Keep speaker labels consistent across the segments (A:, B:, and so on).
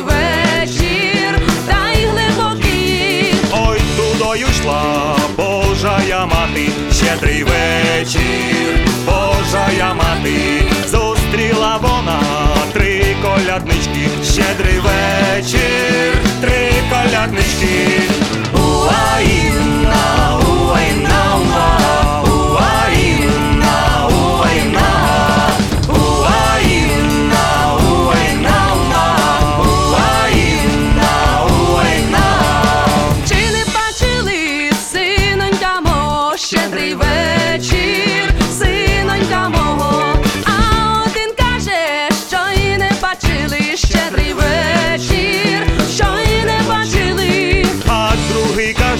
A: вечір, та й глибокий. Ой,
B: тудою йшла Божа я мати, щедрий вечір, Божа я мати, зустріла вона три коляднички, щедрий.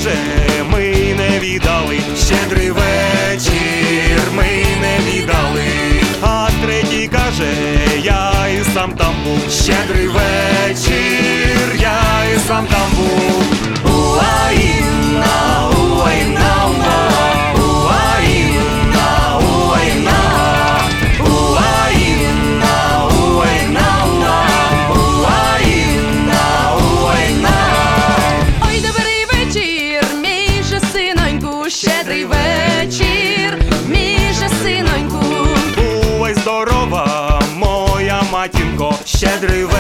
A: Другий ми не віддали щедрий вечір, ми не віддали. А третій каже, я і сам там був. Щедрий вечір,
B: щедрий вечір, мій же синоньку.
A: Бувай здорова, моя матінко, щедрий вечір,